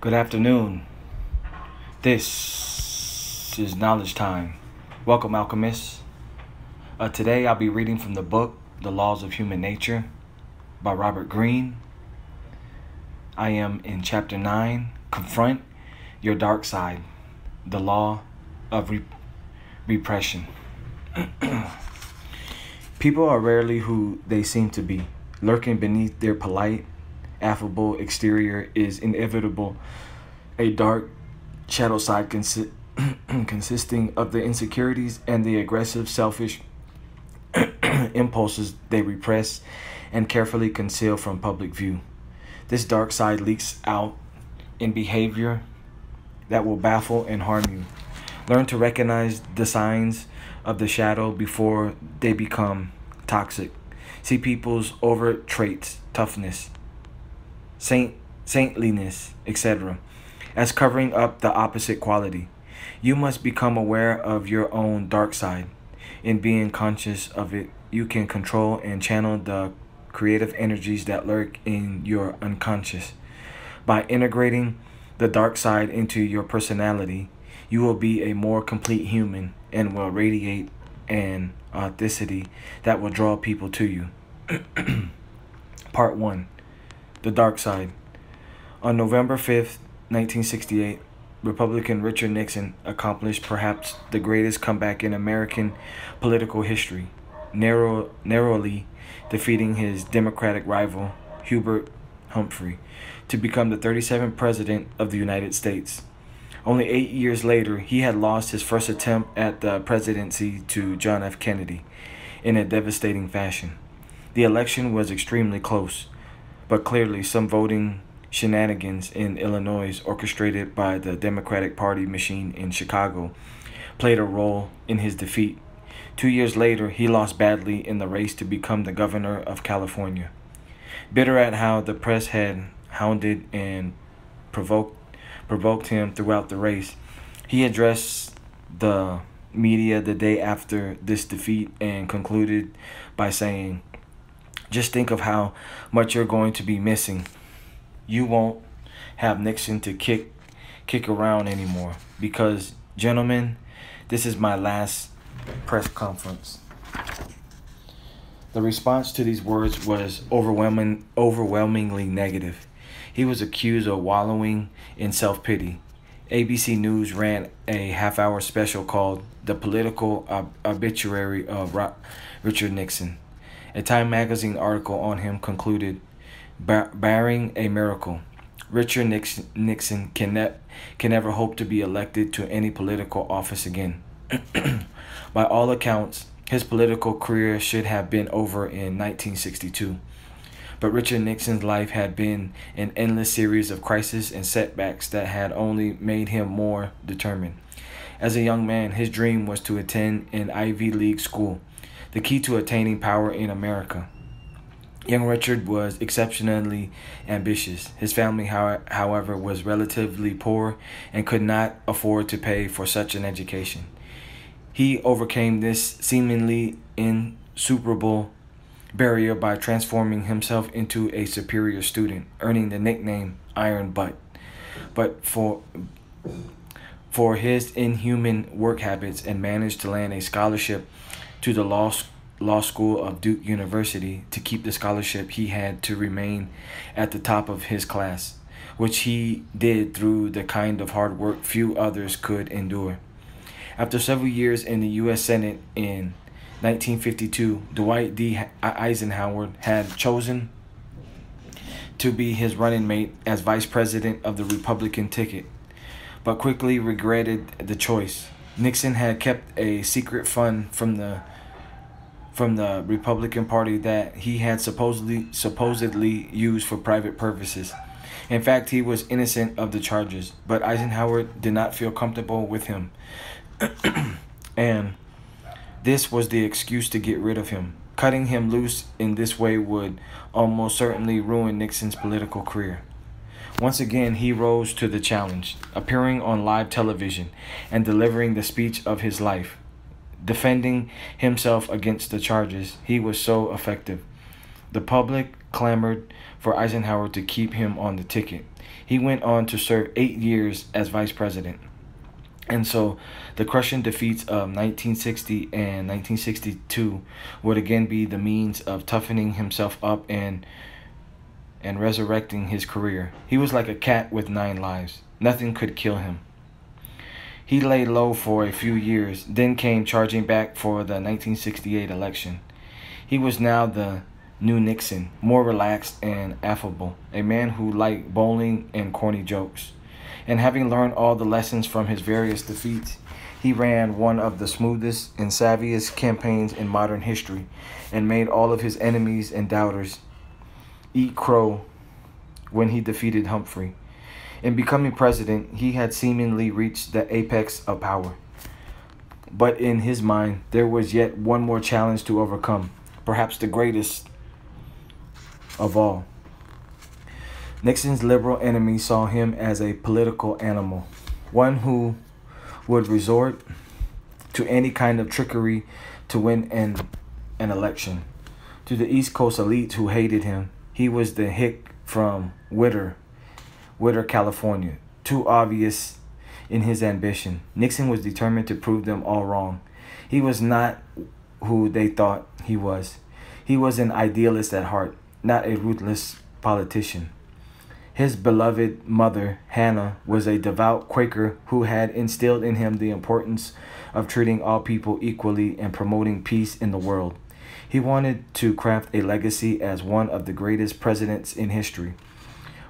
Good afternoon. This is Knowledge Time. Welcome, alchemists. Uh, today I'll be reading from the book The Laws of Human Nature by Robert Greene. I am in chapter 9 Confront Your Dark Side, the Law of Re- Repression. People are rarely who they seem to be. Lurking beneath their polite, affable exterior is inevitable a dark shadow side consi- consisting of the insecurities and the aggressive, selfish impulses they repress and carefully conceal from public view. This dark side leaks out in behavior that will baffle and harm you. Learn to recognize the signs of the shadow before they become toxic. See people's overt traits, toughness, saint saintliness, etc., as covering up the opposite quality. You must become aware of your own dark side. In being conscious of it, you can control and channel the creative energies that lurk in your unconscious. By integrating the dark side into your personality, you will be a more complete human and will radiate an authenticity that will draw people to you. Part 1 The Dark Side. On November 5th, 1968, Republican Richard Nixon accomplished perhaps the greatest comeback in American political history, narrow, narrowly defeating his Democratic rival, Hubert Humphrey, to become the 37th President of the United States. Only eight years later, he had lost his first attempt at the presidency to John F. Kennedy in a devastating fashion. The election was extremely close, but clearly some voting shenanigans in Illinois, orchestrated by the Democratic Party machine in Chicago, played a role in his defeat. Two years later, he lost badly in the race to become the governor of California. Bitter at how the press had hounded and provoked provoked him throughout the race, he addressed the media the day after this defeat and concluded by saying, Just think of how much you're going to be missing you won't have Nixon to kick kick around anymore because gentlemen, this is my last press conference. The response to these words was overwhelming overwhelmingly negative. He was accused of wallowing in self-pity. ABC News ran a half-hour special called "The Political Ob- Obituary of Ro- Richard Nixon." A Time magazine article on him concluded Bar- barring a miracle, Richard Nixon, Nixon can, ne- can never hope to be elected to any political office again. By all accounts, his political career should have been over in 1962. But Richard Nixon's life had been an endless series of crises and setbacks that had only made him more determined. As a young man, his dream was to attend an Ivy League school, the key to attaining power in America. Young Richard was exceptionally ambitious. His family, however, was relatively poor and could not afford to pay for such an education. He overcame this seemingly insuperable barrier by transforming himself into a superior student, earning the nickname Iron Butt. But for for his inhuman work habits and managed to land a scholarship to the law law school of Duke University to keep the scholarship, he had to remain at the top of his class, which he did through the kind of hard work few others could endure. After several years in the U.S. Senate in 1952, Dwight D. Eisenhower had chosen to be his running mate as vice president of the Republican ticket, but quickly regretted the choice. Nixon had kept a secret fund from the from the Republican Party that he had supposedly supposedly used for private purposes. In fact, he was innocent of the charges, but Eisenhower did not feel comfortable with him. and this was the excuse to get rid of him. Cutting him loose in this way would almost certainly ruin Nixon's political career. Once again, he rose to the challenge, appearing on live television and delivering the speech of his life defending himself against the charges. He was so effective. The public clamored for Eisenhower to keep him on the ticket. He went on to serve eight years as vice president. And so the crushing defeats of 1960 and 1962 would again be the means of toughening himself up and and resurrecting his career. He was like a cat with nine lives. Nothing could kill him. He lay low for a few years, then came charging back for the 1968 election. He was now the new Nixon, more relaxed and affable, a man who liked bowling and corny jokes. And having learned all the lessons from his various defeats, he ran one of the smoothest and savviest campaigns in modern history and made all of his enemies and doubters eat crow when he defeated Humphrey. In becoming president, he had seemingly reached the apex of power. But in his mind, there was yet one more challenge to overcome, perhaps the greatest of all. Nixon's liberal enemies saw him as a political animal, one who would resort to any kind of trickery to win an, an election. To the East Coast elites who hated him, he was the hick from Whittier, Whittier, California. Too obvious in his ambition. Nixon was determined to prove them all wrong. He was not who they thought he was. He was an idealist at heart, not a ruthless politician. His beloved mother, Hannah, was a devout Quaker who had instilled in him the importance of treating all people equally and promoting peace in the world. He wanted to craft a legacy as one of the greatest presidents in history.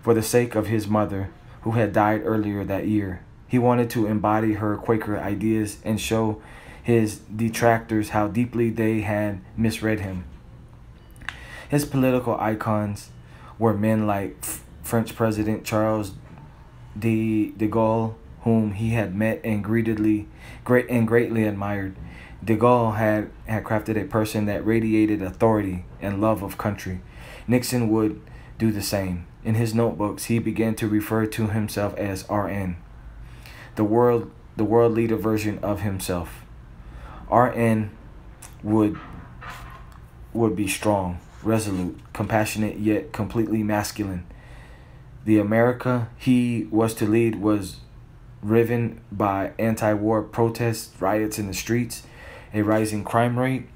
For the sake of his mother, who had died earlier that year, he wanted to embody her Quaker ideas and show his detractors how deeply they had misread him. His political icons were men like French President Charles de, de Gaulle, whom he had met and greatly, great and greatly admired. De Gaulle had, had crafted a person that radiated authority and love of country. Nixon would do the same. In his notebooks, he began to refer to himself as RN, the world, the world leader version of himself. RN would would be strong, resolute, compassionate, yet completely masculine. The America he was to lead was riven by anti war protests, riots in the streets, a rising crime rate.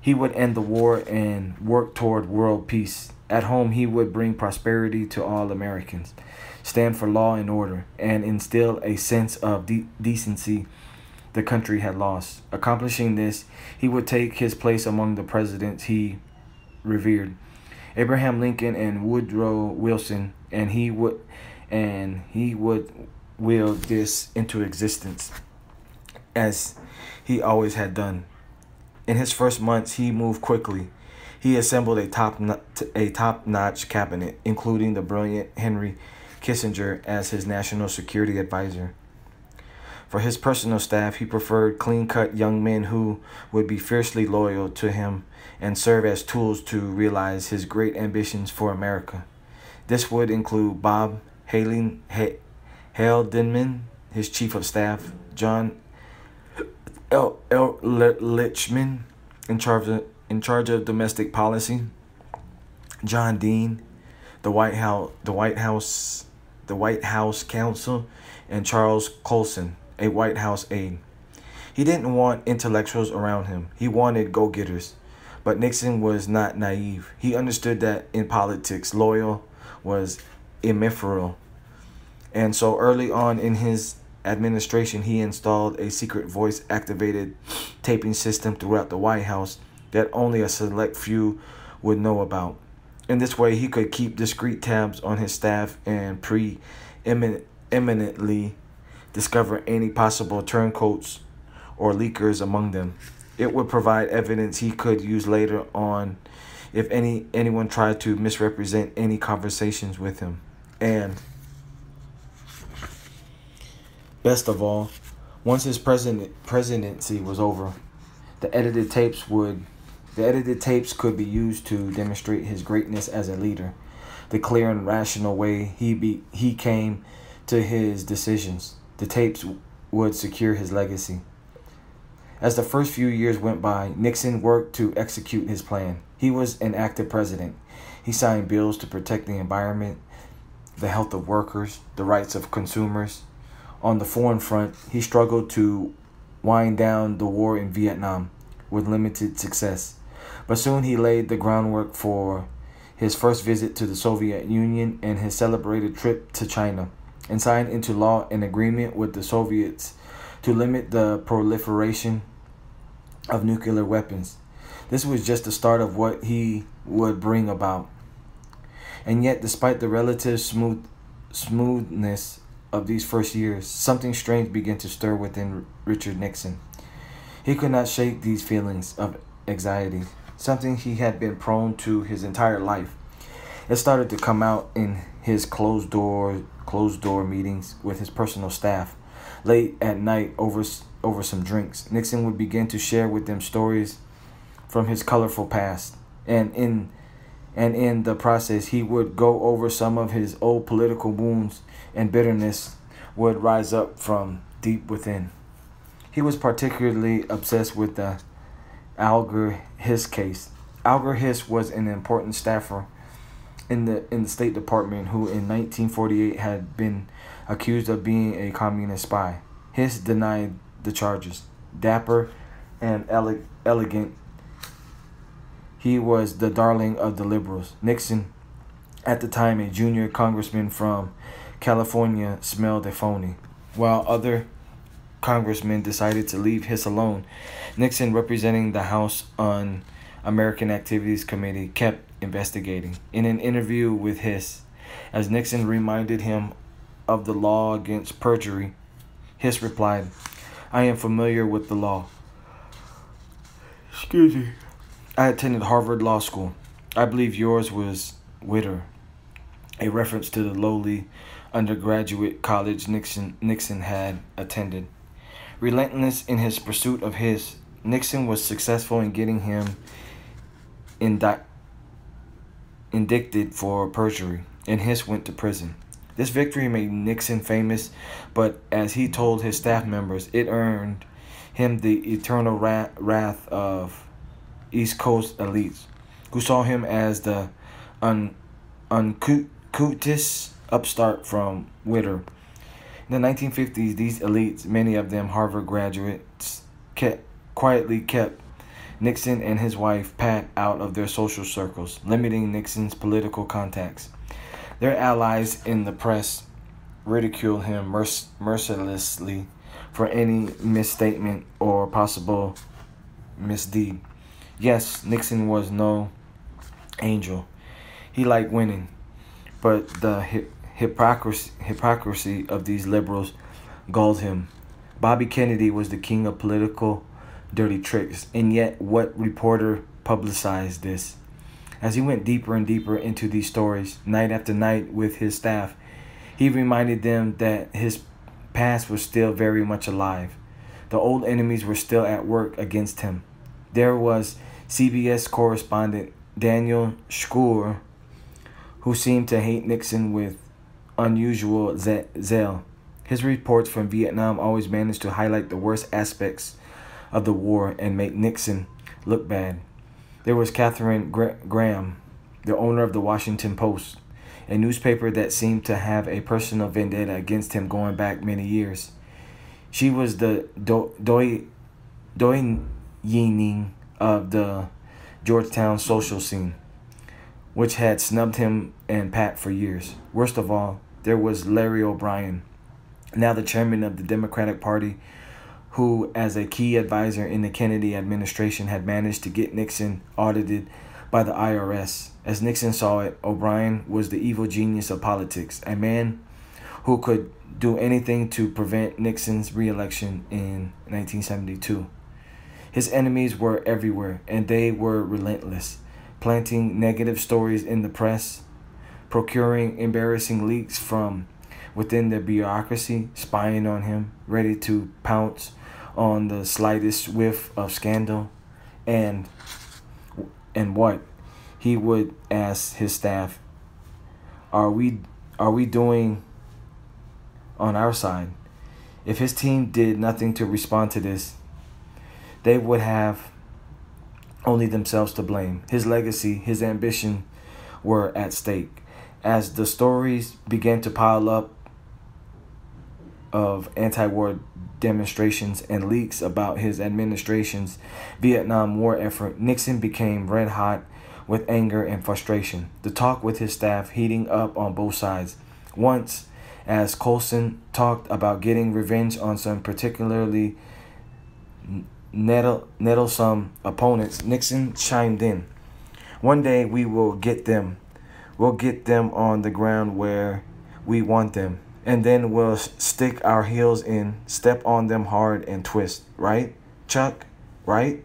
He would end the war and work toward world peace. At home, he would bring prosperity to all Americans, stand for law and order, and instill a sense of de- decency the country had lost. Accomplishing this, he would take his place among the presidents he revered. Abraham Lincoln and Woodrow Wilson, and he would and he would will this into existence as he always had done. In his first months, he moved quickly. He assembled a top a top-notch cabinet, including the brilliant Henry Kissinger as his national security advisor. For his personal staff, he preferred clean-cut young men who would be fiercely loyal to him and serve as tools to realize his great ambitions for America. This would include Bob Hailing, Haldeman, his chief of staff, John L. L. Lichtman, in charge of, in charge of domestic policy, John Dean, the White House, the White House, the White House counsel, and Charles Colson, a White House aide. He didn't want intellectuals around him. He wanted go-getters. But Nixon was not naive. He understood that in politics, loyal was ephemeral. And so early on in his administration, he installed a secret voice activated taping system throughout the White House that only a select few would know about. In this way, he could keep discreet tabs on his staff and pre eminently discover any possible turncoats or leakers among them. It would provide evidence he could use later on if any anyone tried to misrepresent any conversations with him. And best of all, once his president presidency was over, the edited tapes would the edited tapes could be used to demonstrate his greatness as a leader, the clear and rational way he be he came to his decisions. The tapes would secure his legacy. As the first few years went by, Nixon worked to execute his plan. He was an active president. He signed bills to protect the environment, the health of workers, the rights of consumers. On the foreign front, he struggled to wind down the war in Vietnam with limited success. But soon he laid the groundwork for his first visit to the Soviet Union and his celebrated trip to China, and signed into law an agreement with the Soviets to limit the proliferation of nuclear weapons. This was just the start of what he would bring about. And yet, despite the relative smooth smoothness of these first years, something strange began to stir within Richard Nixon. He could not shake these feelings of anxiety, something he had been prone to his entire life. It started to come out in his closed door closed door meetings with his personal staff. Late at night over over some drinks, Nixon would begin to share with them stories from his colorful past, and in and in the process he would go over some of his old political wounds and bitterness would rise up from deep within. He was particularly obsessed with the Alger Hiss case. Alger Hiss was an important staffer in the in the State Department who in 1948 had been accused of being a communist spy. Hiss denied the charges. Dapper and ele- elegant, he was the darling of the liberals. Nixon, at the time a junior congressman from California, smelled a phony. While other congressmen decided to leave Hiss alone, Nixon, representing the House on American Activities Committee, kept investigating. In an interview with Hiss, as Nixon reminded him of the law against perjury, Hiss replied, I am familiar with the law. Excuse me. I attended Harvard Law School. I believe yours was Whittier, a reference to the lowly undergraduate college Nixon Nixon had attended. Relentless in his pursuit of his, Nixon was successful in getting him indi- indicted for perjury, and Hiss went to prison. This victory made Nixon famous, but as he told his staff members, it earned him the eternal wrath of East Coast elites, who saw him as the un- upstart from Whittier. The 1950s, these elites, many of them Harvard graduates, kept, quietly kept Nixon and his wife Pat out of their social circles, limiting Nixon's political contacts. Their allies in the press ridiculed him merc- mercilessly for any misstatement or possible misdeed. Yes, Nixon was no angel. He liked winning, but the hypocrisy, hypocrisy of these liberals galled him. Bobby Kennedy was the king of political dirty tricks, and yet what reporter publicized this? As he went deeper and deeper into these stories, night after night with his staff, he reminded them that his past was still very much alive. The old enemies were still at work against him. There was CBS correspondent Daniel Schorr, who seemed to hate Nixon with unusual zeal. His reports from Vietnam always managed to highlight the worst aspects of the war and make Nixon look bad. There was Katharine Gra- Graham, the owner of the Washington Post, a newspaper that seemed to have a personal vendetta against him going back many years. She was the do- doi, doyening of the Georgetown social scene, which had snubbed him and Pat for years. Worst of all, there was Larry O'Brien, now the chairman of the Democratic Party, who, as a key advisor in the Kennedy administration, had managed to get Nixon audited by the IRS. As Nixon saw it, O'Brien was the evil genius of politics, a man who could do anything to prevent Nixon's reelection in 1972. His enemies were everywhere, and they were relentless, planting negative stories in the press, procuring embarrassing leaks from within the bureaucracy, spying on him, ready to pounce on the slightest whiff of scandal. And and what? He would ask his staff are we are we doing on our side? If his team did nothing to respond to this they would have only themselves to blame. His legacy his ambition were at stake. As the stories began to pile up of anti war demonstrations and leaks about his administration's Vietnam War effort, Nixon became red hot with anger and frustration. The talk with his staff heating up on both sides. Once, as Colson talked about getting revenge on some particularly nettle, nettlesome opponents, Nixon chimed in. One day we will get them. We'll get them on the ground where we want them and then we'll stick our heels in, step on them hard, and twist, right, Chuck? Right?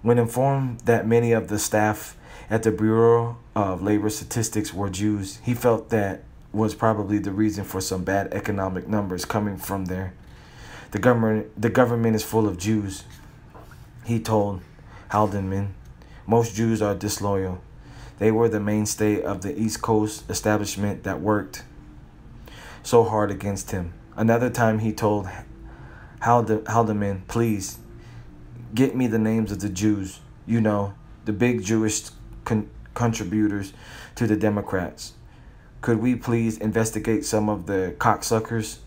When informed that many of the staff at the Bureau of Labor Statistics were Jews, he felt that was probably the reason for some bad economic numbers coming from there. The government, the government is full of Jews, he told Haldeman. Most Jews are disloyal. They were the mainstay of the East Coast establishment that worked so hard against him. Another time he told Haldeman, please get me the names of the Jews, you know, the big Jewish con- contributors to the Democrats. Could we please investigate some of the cocksuckers?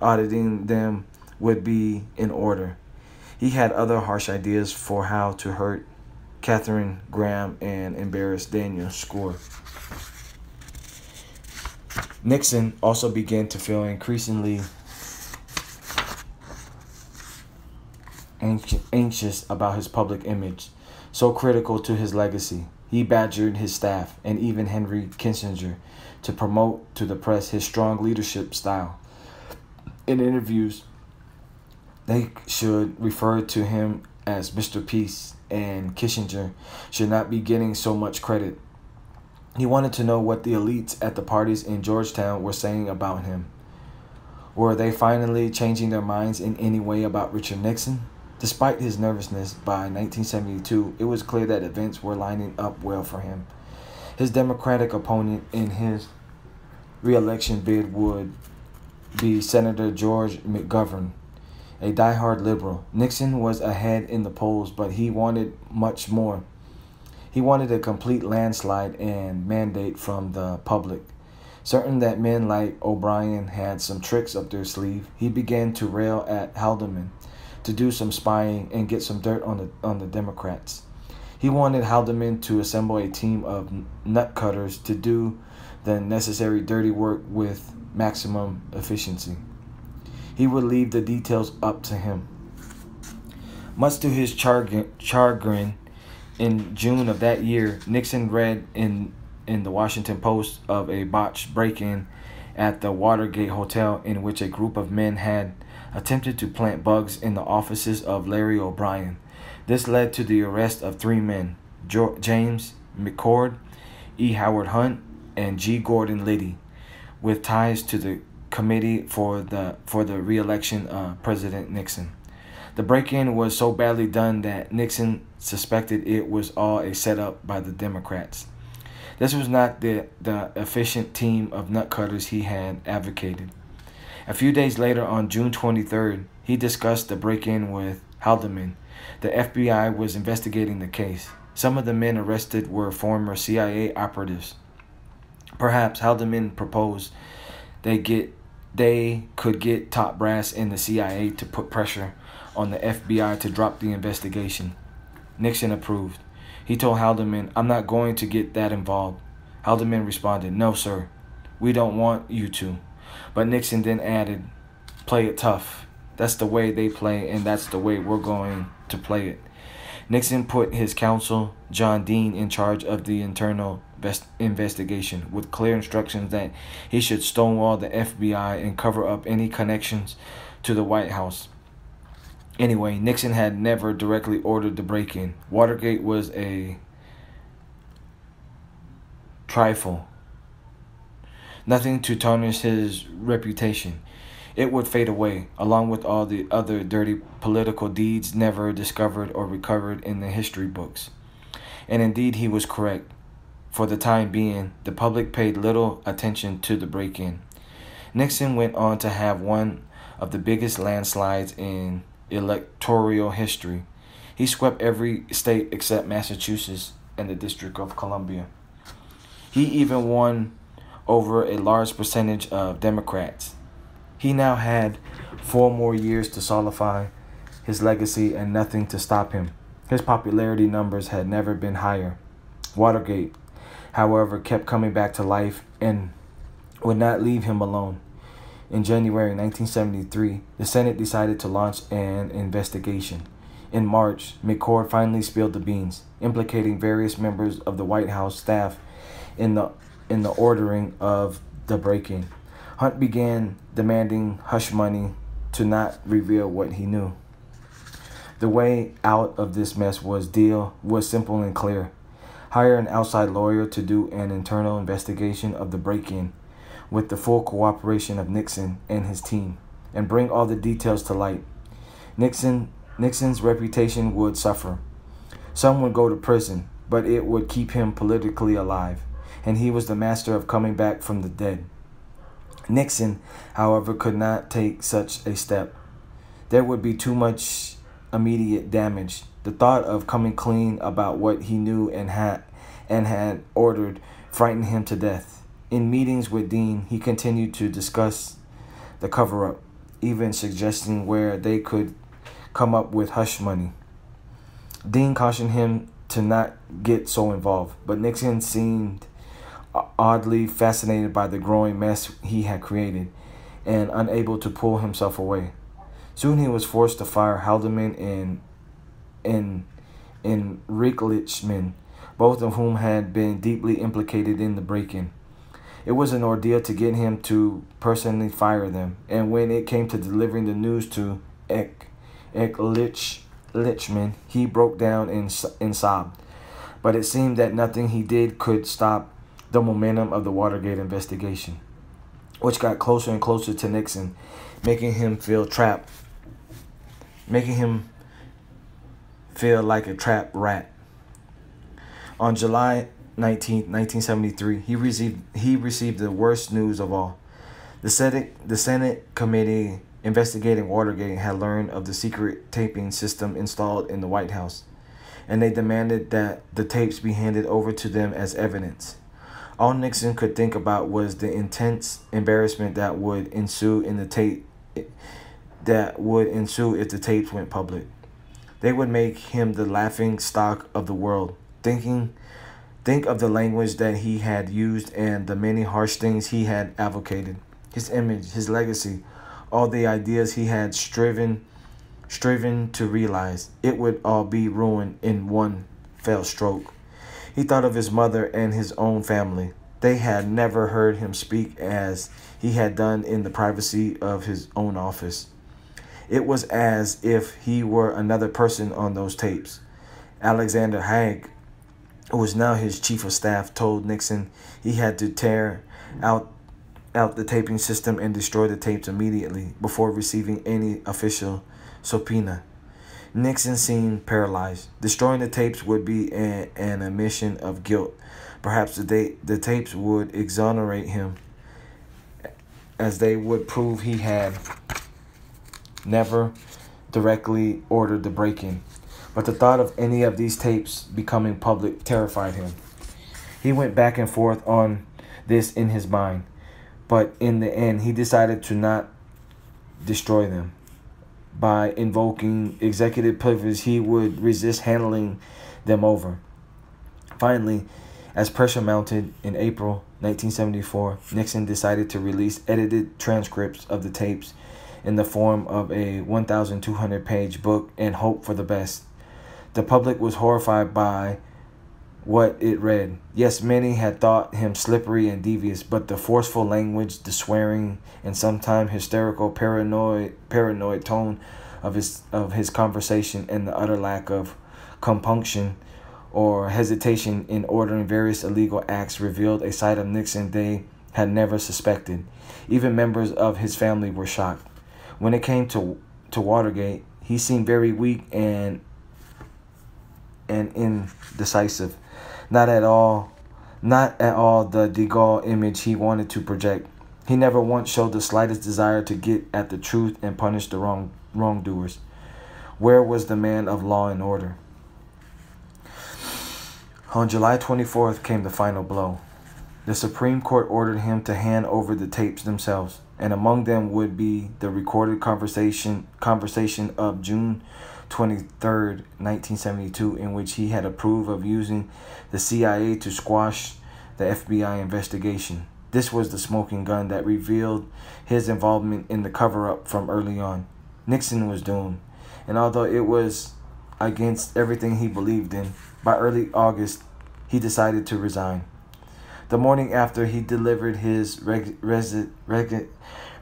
Auditing them would be in order. He had other harsh ideas for how to hurt Katharine Graham and embarrassed Daniel Schorr. Nixon also began to feel increasingly anxious about his public image, so critical to his legacy. He badgered his staff and even Henry Kissinger to promote to the press his strong leadership style. In interviews, they should refer to him as Mr. Peace, and Kissinger should not be getting so much credit he wanted to know what the elites at the parties in Georgetown were saying about him. Were they finally changing their minds in any way about Richard Nixon? Despite his nervousness, by 1972, it was clear that events were lining up well for him. His Democratic opponent in his reelection bid would be Senator George McGovern, a die-hard liberal. Nixon was ahead in the polls, but he wanted much more. He wanted a complete landslide and mandate from the public. Certain that men like O'Brien had some tricks up their sleeve, he began to rail at Haldeman to do some spying and get some dirt on the on the Democrats. He wanted Haldeman to assemble a team of nutcutters to do the necessary dirty work with maximum efficiency. He would leave the details up to him. Much to his chagrin, in June of that year, Nixon read in in the Washington Post of a botched break-in at the Watergate Hotel in which a group of men had attempted to plant bugs in the offices of Larry O'Brien. This led to the arrest of three men, James McCord, E. Howard Hunt, and G. Gordon Liddy, with ties to the committee for the for the re-election of President Nixon. The break-in was so badly done that Nixon suspected it was all a setup by the Democrats. This was not the, the efficient team of nutcutters he had advocated. A few days later, on June 23rd, he discussed the break in with Haldeman. The FBI was investigating the case. Some of the men arrested were former CIA operatives. Perhaps Haldeman proposed they get they could get top brass in the CIA to put pressure on the FBI to drop the investigation. Nixon approved. He told Haldeman, I'm not going to get that involved. Haldeman responded, No, sir. We don't want you to. But Nixon then added, Play it tough. That's the way they play, and that's the way we're going to play it. Nixon put his counsel, John Dean, in charge of the internal investigation with clear instructions that he should stonewall the FBI and cover up any connections to the White House. Anyway, Nixon had never directly ordered the break in. Watergate was a trifle, nothing to tarnish his reputation. It would fade away, along with all the other dirty political deeds never discovered or recovered in the history books. And indeed, he was correct. For the time being, the public paid little attention to the break in. Nixon went on to have one of the biggest landslides in electoral history. He swept every state except Massachusetts and the District of Columbia. He even won over a large percentage of Democrats. He now had four more years to solidify his legacy and nothing to stop him. His popularity numbers had never been higher. Watergate, however, kept coming back to life and would not leave him alone. In January 1973, the Senate decided to launch an investigation. In March, McCord finally spilled the beans, implicating various members of the White House staff in the in the ordering of the break-in. Hunt began demanding hush money to not reveal what he knew. The way out of this mess was deal was simple and clear. Hire an outside lawyer to do an internal investigation of the break-in with the full cooperation of Nixon and his team and bring all the details to light. Nixon Nixon's reputation would suffer. Some would go to prison, but it would keep him politically alive, and he was the master of coming back from the dead. Nixon, however, could not take such a step. There would be too much immediate damage. The thought of coming clean about what he knew and had and had ordered frightened him to death. In meetings with Dean, he continued to discuss the cover up, even suggesting where they could come up with hush money. Dean cautioned him to not get so involved, but Nixon seemed oddly fascinated by the growing mess he had created and unable to pull himself away. Soon he was forced to fire Haldeman and and and Ehrlichman, both of whom had been deeply implicated in the break-in. It was an ordeal to get him to personally fire them, and when it came to delivering the news to Eck, Ecklich, Lichman, he broke down and, and sobbed. But it seemed that nothing he did could stop the momentum of the Watergate investigation, which got closer and closer to Nixon, making him feel trapped, making him feel like a trapped rat. On July 19, 1973, he received he received the worst news of all. The Senate the Senate committee investigating Watergate had learned of the secret taping system installed in the White House, and they demanded that the tapes be handed over to them as evidence. All Nixon could think about was the intense embarrassment that would ensue in the tape that would ensue if the tapes went public. They would make him the laughing stock of the world. Thinking think of the language that he had used and the many harsh things he had advocated. His image, his legacy, all the ideas he had striven striven to realize. It would all be ruined in one fell stroke. He thought of his mother and his own family. They had never heard him speak as he had done in the privacy of his own office. It was as if he were another person on those tapes. Alexander Haig, who was now his chief of staff, told Nixon he had to tear out out the taping system and destroy the tapes immediately before receiving any official subpoena. Nixon seemed paralyzed. Destroying the tapes would be an, an admission of guilt. Perhaps the, da- the tapes would exonerate him, as they would prove he had never directly ordered the break in. But the thought of any of these tapes becoming public terrified him. He went back and forth on this in his mind, but in the end, he decided to not destroy them by invoking executive privilege, he would resist handling them over. Finally, as pressure mounted in April 1974, Nixon decided to release edited transcripts of the tapes in the form of a 1,200 page book and hope for the best. The public was horrified by what it read. Yes, many had thought him slippery and devious, but the forceful language, the swearing, and sometimes hysterical paranoid paranoid tone of his of his conversation and the utter lack of compunction or hesitation in ordering various illegal acts revealed a side of Nixon they had never suspected. Even members of his family were shocked. When it came to to Watergate, he seemed very weak and and indecisive not at all not at all the De Gaulle image he wanted to project. He never once showed the slightest desire to get at the truth and punish the wrong wrongdoers. Where was the man of law and order? On July 24th came the final blow. The Supreme Court ordered him to hand over the tapes themselves, and among them would be the recorded conversation conversation of June 23rd, 1972, in which he had approved of using the CIA to squash the FBI investigation. This was the smoking gun that revealed his involvement in the cover up from early on. Nixon was doomed, and although it was against everything he believed in, by early August he decided to resign. The morning after he delivered his reg- resi- reg-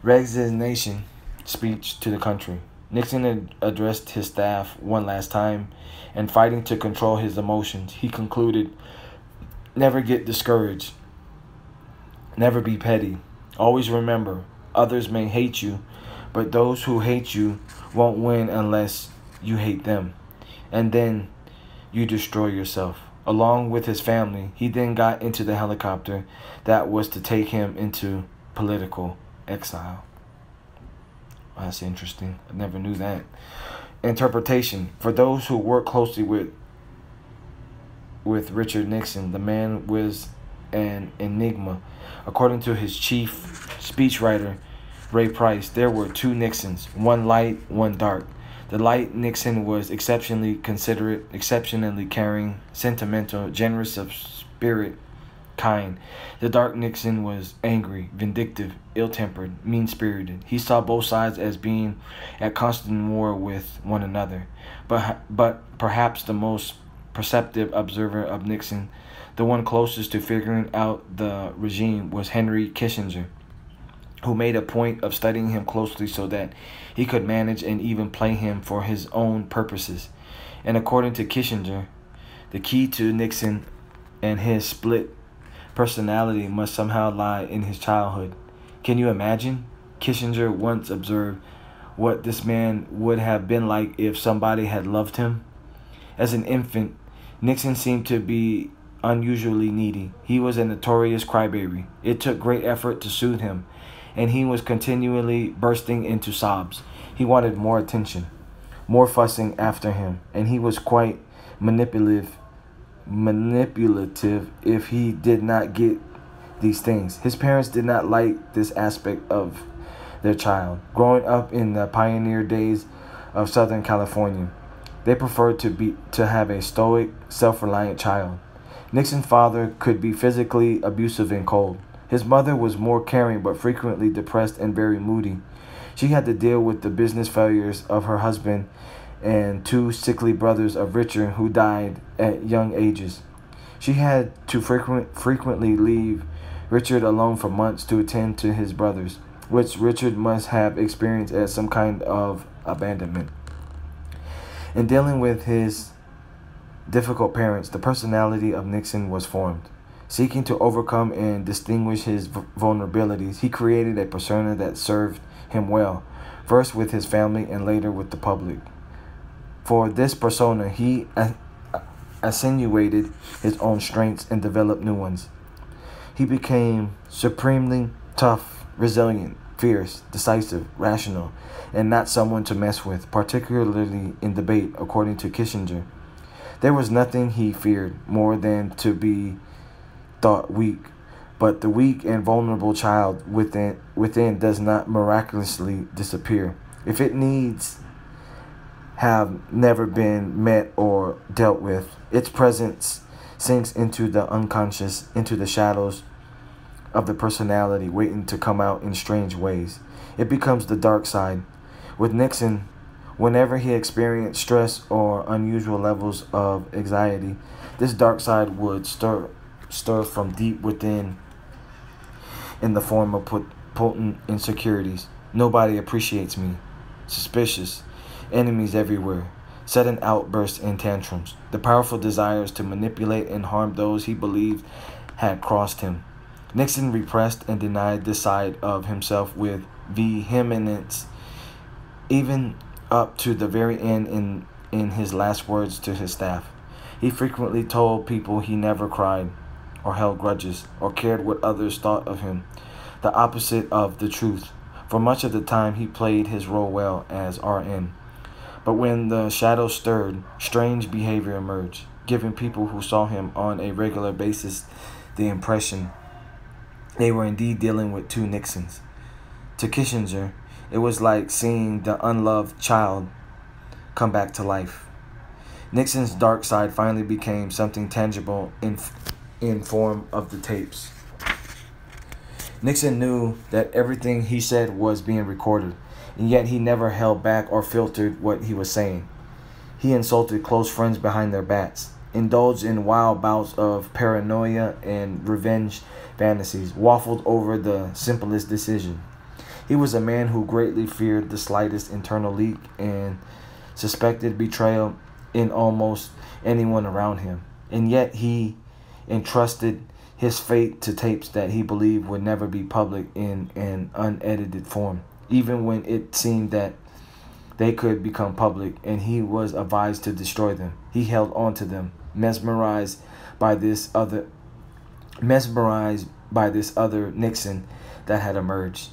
resignation speech to the country, Nixon addressed his staff one last time, and fighting to control his emotions, he concluded Never get discouraged. Never be petty. Always remember, others may hate you, but those who hate you won't win unless you hate them. And then you destroy yourself. Along with his family, he then got into the helicopter that was to take him into political exile. That's interesting. I never knew that. Interpretation. For those who work closely with with Richard Nixon, the man was an enigma. According to his chief speechwriter, Ray Price, there were two Nixons, one light, one dark. The light Nixon was exceptionally considerate, exceptionally caring, sentimental, generous of spirit, kind. The dark Nixon was angry, vindictive, ill tempered, mean spirited. He saw both sides as being at constant war with one another. But, but perhaps the most perceptive observer of Nixon, the one closest to figuring out the regime, was Henry Kissinger, who made a point of studying him closely so that he could manage and even play him for his own purposes. And according to Kissinger, the key to Nixon and his split personality must somehow lie in his childhood. Can you imagine? Kissinger once observed what this man would have been like if somebody had loved him. As an infant, Nixon seemed to be unusually needy. He was a notorious crybaby. It took great effort to soothe him, and he was continually bursting into sobs. He wanted more attention, more fussing after him, and he was quite manipulative manipulative if he did not get these things. His parents did not like this aspect of their child. Growing up in the pioneer days of Southern California, they preferred to be to have a stoic, self-reliant child. Nixon's father could be physically abusive and cold. His mother was more caring but frequently depressed and very moody. She had to deal with the business failures of her husband and two sickly brothers of Richard who died at young ages. She had to frequent, frequently leave Richard alone for months to attend to his brothers, which Richard must have experienced as some kind of abandonment. In dealing with his difficult parents, the personality of Nixon was formed. Seeking to overcome and distinguish his vulnerabilities, he created a persona that served him well, first with his family and later with the public. For this persona, he attenuated his own strengths and developed new ones. He became supremely tough, resilient, fierce, decisive, rational, and not someone to mess with, particularly in debate, according to Kissinger. There was nothing he feared more than to be thought weak, but the weak and vulnerable child within within does not miraculously disappear. If it needs have never been met or dealt with, its presence sinks into the unconscious, into the shadows of the personality waiting to come out in strange ways. It becomes the dark side. With Nixon, whenever he experienced stress or unusual levels of anxiety, this dark side would stir stir from deep within in the form of put potent insecurities. Nobody appreciates me. Suspicious. Enemies everywhere. Sudden outbursts and tantrums. The powerful desires to manipulate and harm those he believed had crossed him. Nixon repressed and denied this side of himself with vehemence, even up to the very end in, in his last words to his staff. He frequently told people he never cried, or held grudges, or cared what others thought of him, the opposite of the truth. For much of the time, he played his role well as RN. But when the shadows stirred, strange behavior emerged, giving people who saw him on a regular basis the impression They were indeed dealing with two Nixons. To Kissinger, it was like seeing the unloved child come back to life. Nixon's dark side finally became something tangible in, in form of the tapes. Nixon knew that everything he said was being recorded, and yet he never held back or filtered what he was saying. He insulted close friends behind their backs, indulged in wild bouts of paranoia and revenge fantasies, waffled over the simplest decision. He was a man who greatly feared the slightest internal leak and suspected betrayal in almost anyone around him. And yet he entrusted his fate to tapes that he believed would never be public in an unedited form, even when it seemed that they could become public and he was advised to destroy them. He held on to them, mesmerized by this other mesmerized by this other Nixon that had emerged.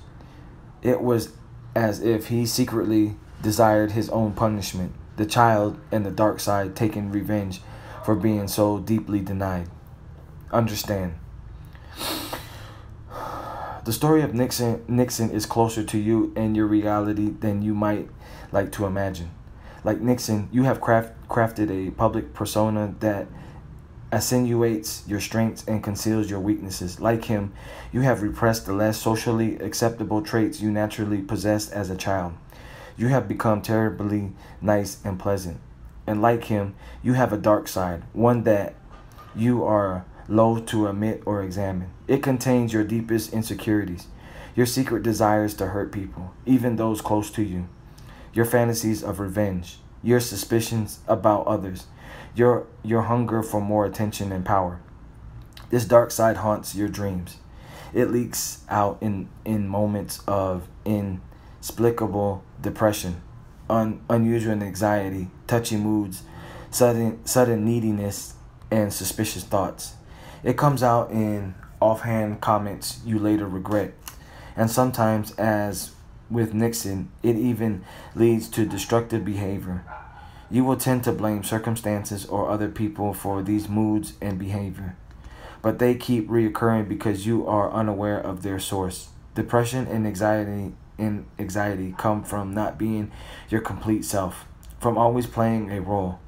It was as if he secretly desired his own punishment, the child and the dark side taking revenge for being so deeply denied. Understand. The story of Nixon Nixon is closer to you and your reality than you might like to imagine. Like Nixon, you have craft, crafted a public persona that accentuates your strengths and conceals your weaknesses. Like him, you have repressed the less socially acceptable traits you naturally possessed as a child. You have become terribly nice and pleasant. And like him, you have a dark side, one that you are loath to admit or examine. It contains your deepest insecurities, your secret desires to hurt people, even those close to you, your fantasies of revenge, your suspicions about others, your your hunger for more attention and power. This dark side haunts your dreams. It leaks out in, in moments of inexplicable depression, un, unusual anxiety, touchy moods, sudden sudden neediness, and suspicious thoughts. It comes out in offhand comments you later regret. And sometimes, as with Nixon, it even leads to destructive behavior. You will tend to blame circumstances or other people for these moods and behavior, but they keep reoccurring because you are unaware of their source. Depression and anxiety and anxiety come from not being your complete self, from always playing a role.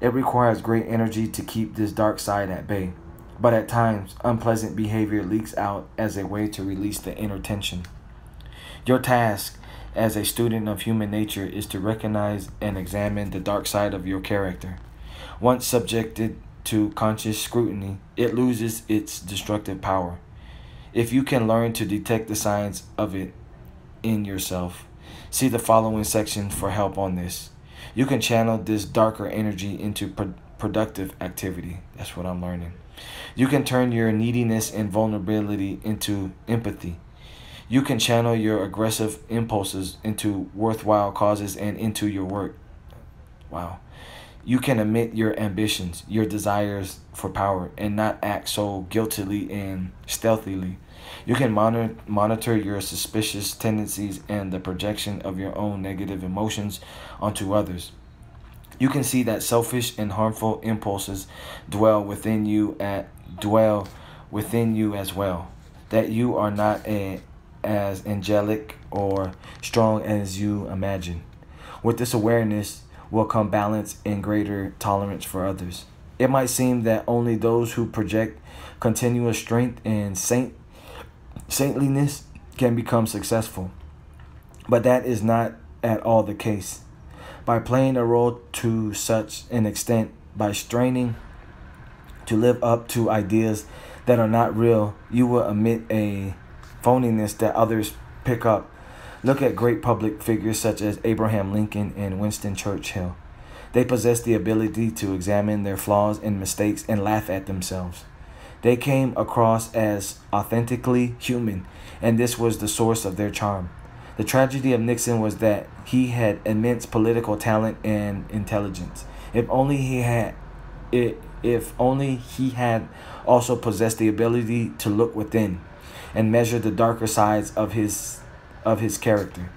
It requires great energy to keep this dark side at bay, but at times, unpleasant behavior leaks out as a way to release the inner tension. Your task as a student of human nature is to recognize and examine the dark side of your character. Once subjected to conscious scrutiny, it loses its destructive power. If you can learn to detect the signs of it in yourself, see the following section for help on this. You can channel this darker energy into pro- productive activity. That's what I'm learning. You can turn your neediness and vulnerability into empathy. You can channel your aggressive impulses into worthwhile causes and into your work. Wow. You can admit your ambitions, your desires for power, and not act so guiltily and stealthily. You can monitor, monitor your suspicious tendencies and the projection of your own negative emotions onto others. You can see that selfish and harmful impulses dwell within you at dwell within you as well. That you are not a as angelic or strong as you imagine. With this awareness will come balance and greater tolerance for others. It might seem that only those who project continuous strength and saint saintliness can become successful. But that is not at all the case. By playing a role to such an extent, by straining to live up to ideas that are not real, you will emit a phoniness that others pick up. Look at great public figures such as Abraham Lincoln and Winston Churchill. They possess the ability to examine their flaws and mistakes and laugh at themselves. They came across as authentically human, and this was the source of their charm. The tragedy of Nixon was that he had immense political talent and intelligence. If only he had it if only he had also possessed the ability to look within and measure the darker sides of his of his character.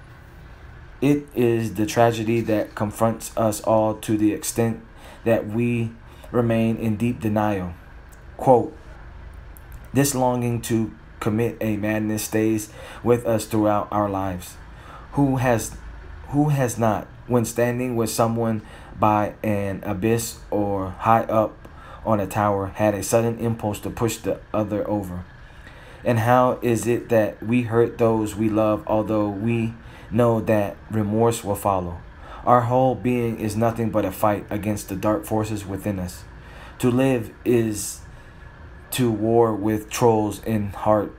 It is the tragedy that confronts us all to the extent that we remain in deep denial. Quote, this longing to commit a madness stays with us throughout our lives. Who has who has not when standing with someone by an abyss or high up on a tower had a sudden impulse to push the other over? And how is it that we hurt those we love although we know that remorse will follow? Our whole being is nothing but a fight against the dark forces within us. To live is to war with trolls in heart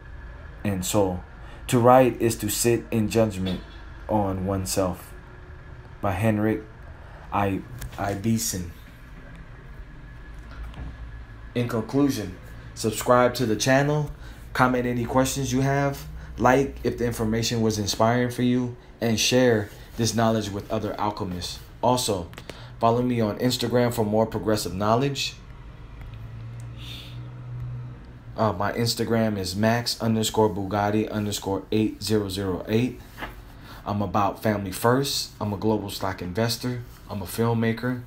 and soul. To write is to sit in judgment on oneself. By Henrik I Ibsen. In conclusion, subscribe to the channel, comment any questions you have, like if the information was inspiring for you, and share this knowledge with other alchemists. Also, follow me on Instagram for more progressive knowledge. Uh, my Instagram is max underscore Bugatti underscore 8008. I'm about family first. I'm a global stock investor. I'm a filmmaker.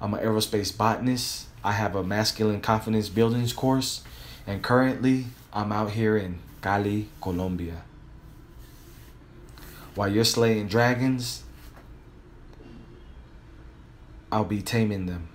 I'm an aerospace botanist. I have a masculine confidence buildings course. And currently, I'm out here in Cali, Colombia. While you're slaying dragons, I'll be taming them.